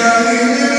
Hallelujah.